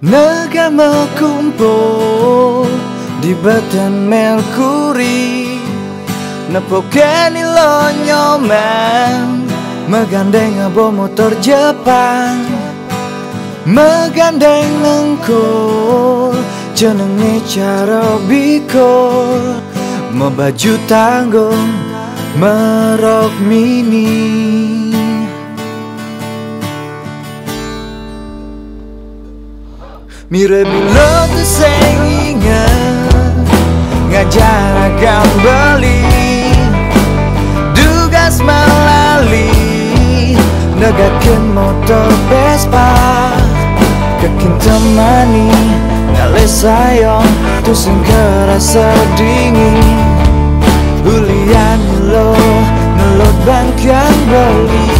Negama kumpul di batan Merkuri. Nepokeni lo nyoman Megandeng abo motor Jepang. Megandeng nengkul Jenenge cara bikul. Mebaju tanggung Merok mini Mire bilo tu ingat Ngajar agam beli. Dugas malali Negakin motor Vespa. Kekin temani Ngale sayang Tu sing kerasa dingin. Hulian lo Nelot beli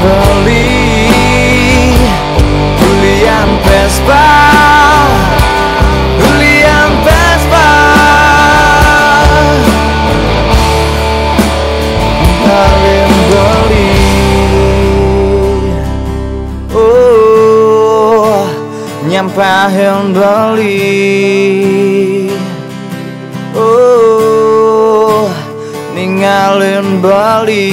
beli Bulian Vespa. Bulian Vespa. Ngalin beli Oh Nyampahin beli Oh Ninggalin beli